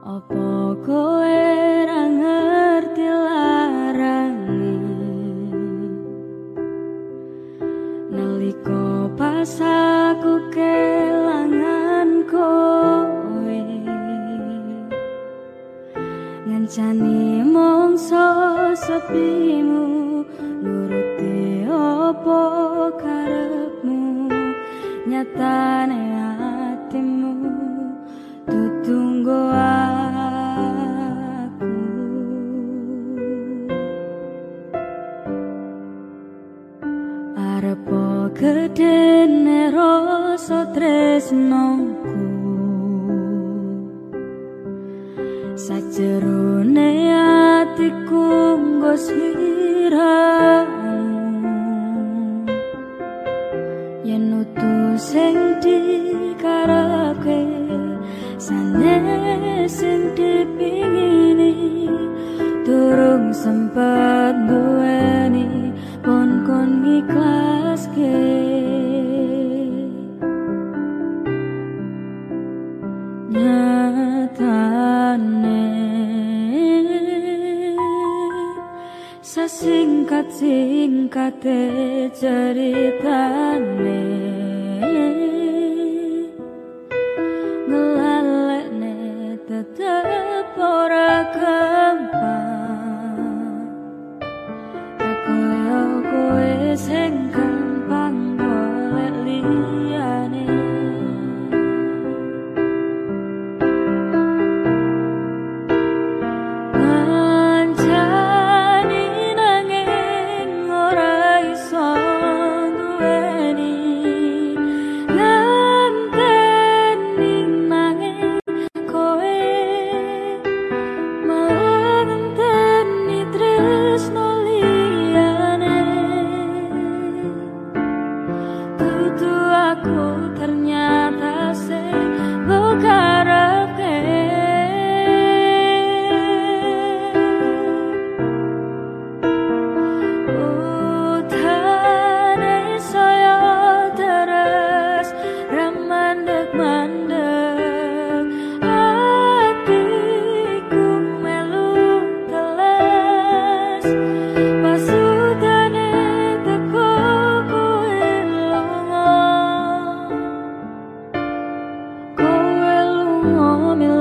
Apa kowe ra ngerti larange Nalika pas aku kelangan kowe Ngancani mongso sepimu Nuruti apa karepmu? Nyatane apa gedene rasa tresnaku sajerone atiku ngosira yen utuh sing dikarepke sanes Sesingkat-singkate ceritane ngelalekne tetep ora gampang kaya kowe sing come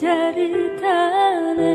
சரிதானே